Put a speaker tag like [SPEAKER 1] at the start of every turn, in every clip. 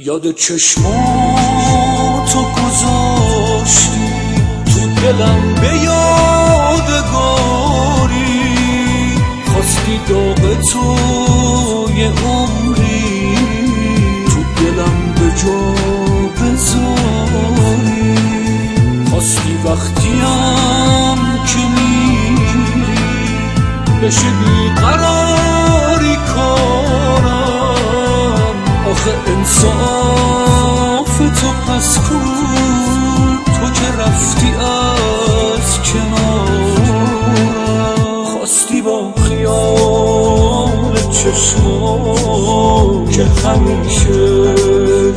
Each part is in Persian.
[SPEAKER 1] یاد چشماتو گذاشتی. تو دلم به یادگاری خواستی داغ تو یه عمری. تو دلم به جا بذاری. خواستی وقتیم که میری. بشه بیقراری انصاف تو پس کن تو که رفتی از کنارم خواستی با خیال چشما که همیشه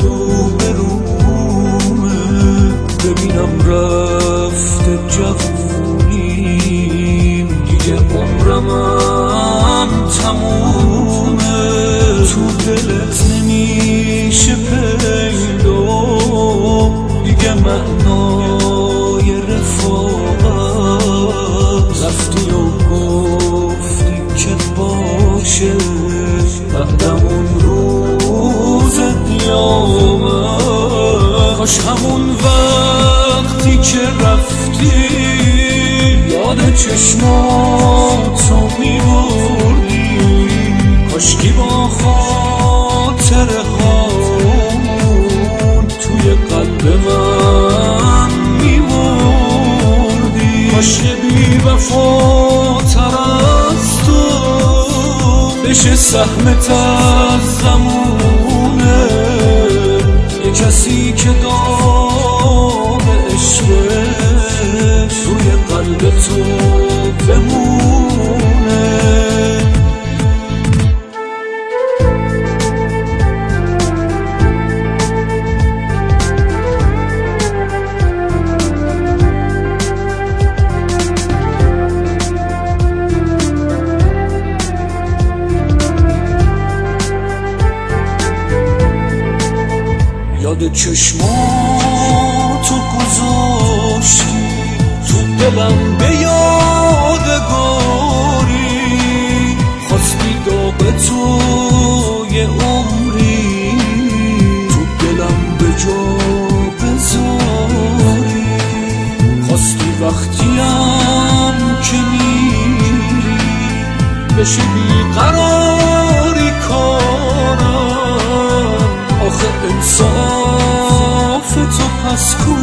[SPEAKER 1] رو به رومه ببینم رفته جوونیم دیگه عمرم تمومه. تو دلت چشماتو میبردی کاشکی با خاطر هامون توی قلب من میمردی. کاش بی وفاتر از تو بشه سهمت از زمونه. یه کسی که دام دو چشمو تو گذاشتی. تو دلم به یادگاری خواستی داغ تو یه عمری. تو دلم به جا بذاری خواستی وقتیم که میری. بشی بیقرار school.